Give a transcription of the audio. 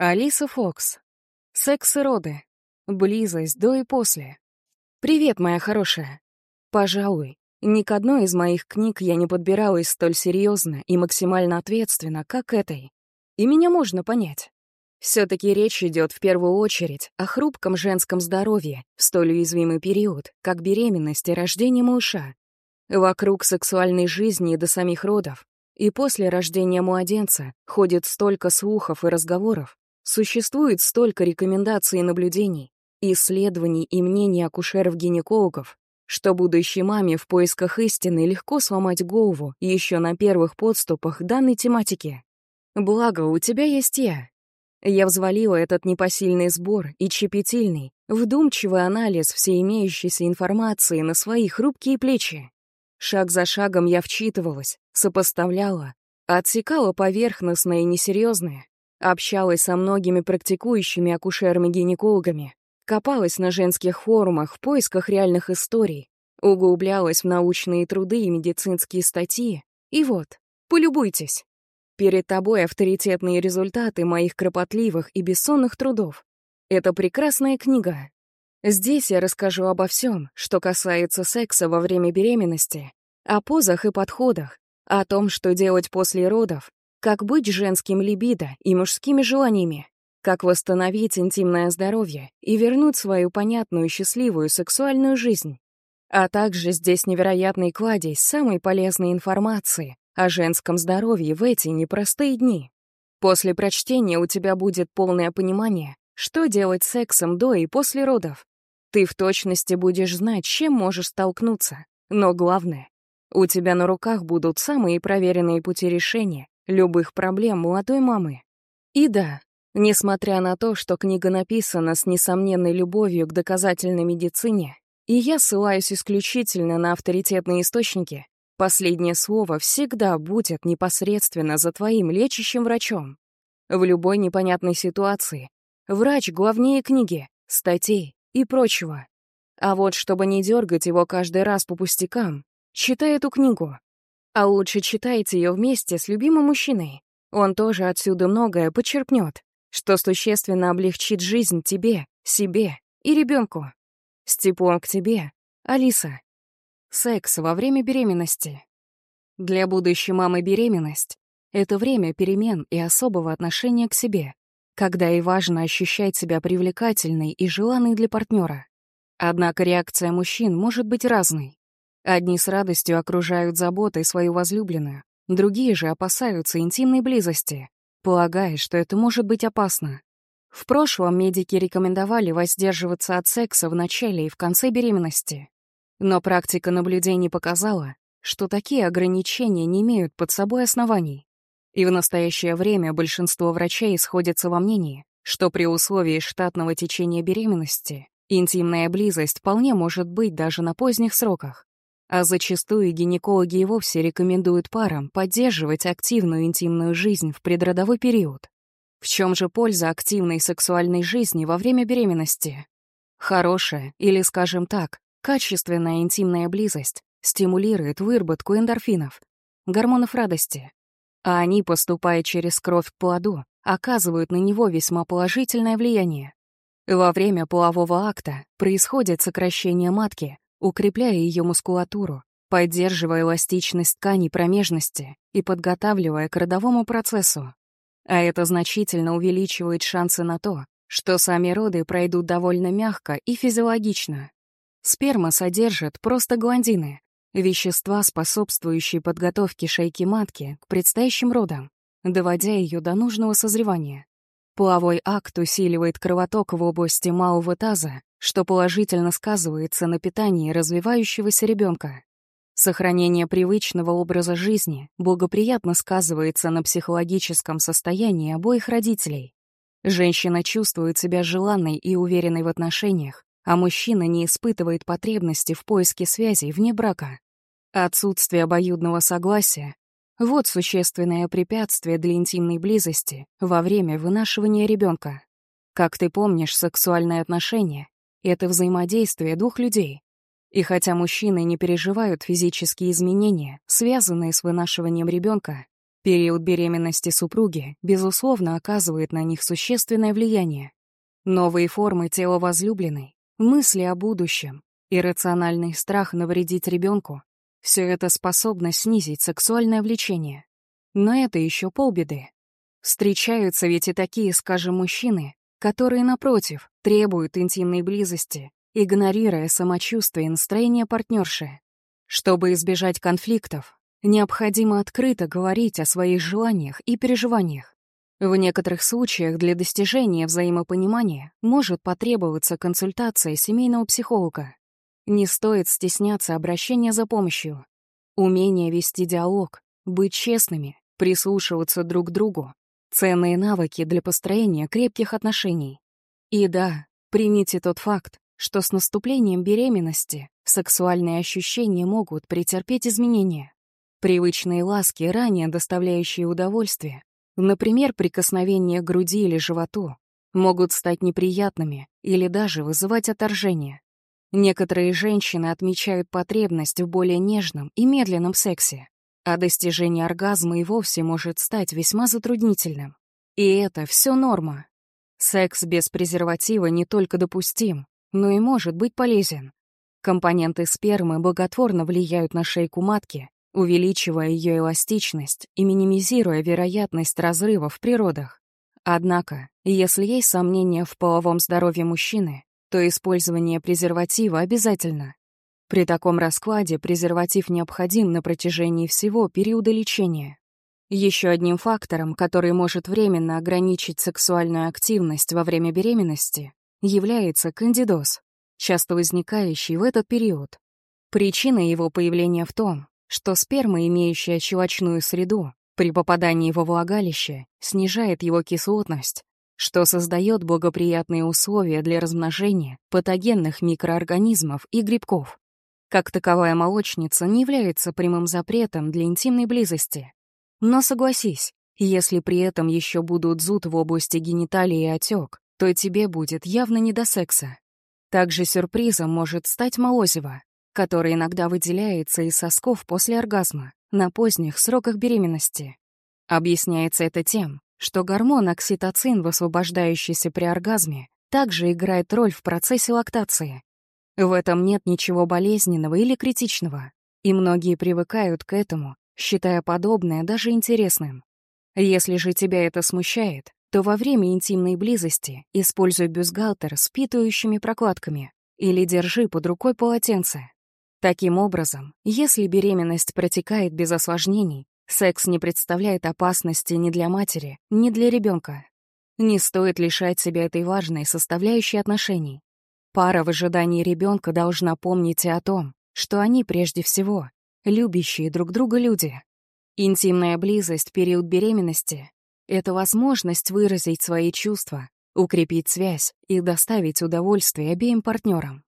Алиса Фокс. Секс и роды. Близость до и после. Привет, моя хорошая. Пожалуй, ни к одной из моих книг я не подбиралась столь серьезно и максимально ответственно, как этой. И меня можно понять. Все-таки речь идет в первую очередь о хрупком женском здоровье в столь уязвимый период, как беременность и рождение малыша. Вокруг сексуальной жизни и до самих родов, и после рождения младенца ходит столько слухов и разговоров, Существует столько рекомендаций и наблюдений, исследований и мнений акушеров-гинекологов, что будущей маме в поисках истины легко сломать голову еще на первых подступах данной тематики. Благо, у тебя есть я. Я взвалила этот непосильный сбор и чепетильный, вдумчивый анализ всей имеющейся информации на свои хрупкие плечи. Шаг за шагом я вчитывалась, сопоставляла, отсекала поверхностное и несерьезное, Общалась со многими практикующими акушерами-гинекологами, копалась на женских форумах в поисках реальных историй, углублялась в научные труды и медицинские статьи. И вот, полюбуйтесь. Перед тобой авторитетные результаты моих кропотливых и бессонных трудов. Это прекрасная книга. Здесь я расскажу обо всем, что касается секса во время беременности, о позах и подходах, о том, что делать после родов, как быть женским либидо и мужскими желаниями? Как восстановить интимное здоровье и вернуть свою понятную счастливую сексуальную жизнь? А также здесь невероятный кладезь самой полезной информации о женском здоровье в эти непростые дни. После прочтения у тебя будет полное понимание, что делать сексом до и после родов. Ты в точности будешь знать, чем можешь столкнуться. Но главное, у тебя на руках будут самые проверенные пути решения любых проблем молодой мамы. И да, несмотря на то, что книга написана с несомненной любовью к доказательной медицине, и я ссылаюсь исключительно на авторитетные источники, последнее слово всегда будет непосредственно за твоим лечащим врачом. В любой непонятной ситуации врач главнее книги, статей и прочего. А вот чтобы не дергать его каждый раз по пустякам, читай эту книгу. А лучше читайте ее вместе с любимым мужчиной. Он тоже отсюда многое почерпнет, что существенно облегчит жизнь тебе, себе и ребенку. С теплом к тебе, Алиса. Секс во время беременности. Для будущей мамы беременность — это время перемен и особого отношения к себе, когда и важно ощущать себя привлекательной и желанной для партнера. Однако реакция мужчин может быть разной. Одни с радостью окружают заботой свою возлюбленную, другие же опасаются интимной близости, полагая, что это может быть опасно. В прошлом медики рекомендовали воздерживаться от секса в начале и в конце беременности. Но практика наблюдений показала, что такие ограничения не имеют под собой оснований. И в настоящее время большинство врачей сходятся во мнении, что при условии штатного течения беременности интимная близость вполне может быть даже на поздних сроках. А зачастую гинекологи и вовсе рекомендуют парам поддерживать активную интимную жизнь в предродовой период. В чем же польза активной сексуальной жизни во время беременности? Хорошая, или, скажем так, качественная интимная близость стимулирует выработку эндорфинов, гормонов радости. А они, поступая через кровь к плоду, оказывают на него весьма положительное влияние. Во время полового акта происходит сокращение матки, укрепляя ее мускулатуру, поддерживая эластичность тканей промежности и подготавливая к родовому процессу. А это значительно увеличивает шансы на то, что сами роды пройдут довольно мягко и физиологично. Сперма содержит простагландины, вещества, способствующие подготовке шейки матки к предстоящим родам, доводя ее до нужного созревания. Половой акт усиливает кровоток в области малого таза что положительно сказывается на питании развивающегося ребенка. Сохранение привычного образа жизни благоприятно сказывается на психологическом состоянии обоих родителей. Женщина чувствует себя желанной и уверенной в отношениях, а мужчина не испытывает потребности в поиске связей вне брака. Отсутствие обоюдного согласия — вот существенное препятствие для интимной близости во время вынашивания ребенка. Как ты помнишь, сексуальные отношения это взаимодействие двух людей. И хотя мужчины не переживают физические изменения, связанные с вынашиванием ребенка, Период беременности супруги, безусловно, оказывает на них существенное влияние. Новые формы тела возлюбленной, мысли о будущем, иррациональный страх навредить ребенку — все это способно снизить сексуальное влечение. Но это еще полбеды. Встречаются ведь и такие, скажем, мужчины, которые, напротив, требуют интимной близости, игнорируя самочувствие и настроение партнерши. Чтобы избежать конфликтов, необходимо открыто говорить о своих желаниях и переживаниях. В некоторых случаях для достижения взаимопонимания может потребоваться консультация семейного психолога. Не стоит стесняться обращения за помощью. Умение вести диалог, быть честными, прислушиваться друг к другу — ценные навыки для построения крепких отношений. И да, примите тот факт, что с наступлением беременности сексуальные ощущения могут претерпеть изменения. Привычные ласки, ранее доставляющие удовольствие, например, прикосновение к груди или животу, могут стать неприятными или даже вызывать отторжение. Некоторые женщины отмечают потребность в более нежном и медленном сексе, а достижение оргазма и вовсе может стать весьма затруднительным. И это все норма. Секс без презерватива не только допустим, но и может быть полезен. Компоненты спермы благотворно влияют на шейку матки, увеличивая ее эластичность и минимизируя вероятность разрыва в природах. Однако, если есть сомнения в половом здоровье мужчины, то использование презерватива обязательно. При таком раскладе презерватив необходим на протяжении всего периода лечения. Еще одним фактором, который может временно ограничить сексуальную активность во время беременности, является кандидоз, часто возникающий в этот период. Причина его появления в том, что сперма, имеющая щелочную среду, при попадании во влагалище снижает его кислотность, что создает благоприятные условия для размножения патогенных микроорганизмов и грибков. Как таковая молочница не является прямым запретом для интимной близости. Но согласись, если при этом еще будут зуд в области гениталии и отек, то тебе будет явно не до секса. Также сюрпризом может стать молозиво, которое иногда выделяется из сосков после оргазма на поздних сроках беременности. Объясняется это тем, что гормон окситоцин, высвобождающийся при оргазме, также играет роль в процессе лактации. В этом нет ничего болезненного или критичного, и многие привыкают к этому, считая подобное даже интересным. Если же тебя это смущает, то во время интимной близости используй бюстгальтер с впитывающими прокладками или держи под рукой полотенце. Таким образом, если беременность протекает без осложнений, секс не представляет опасности ни для матери, ни для ребенка. Не стоит лишать себя этой важной составляющей отношений. Пара в ожидании ребенка должна помнить и о том, что они прежде всего любящие друг друга люди. Интимная близость в период беременности это возможность выразить свои чувства, укрепить связь и доставить удовольствие обеим партнерам.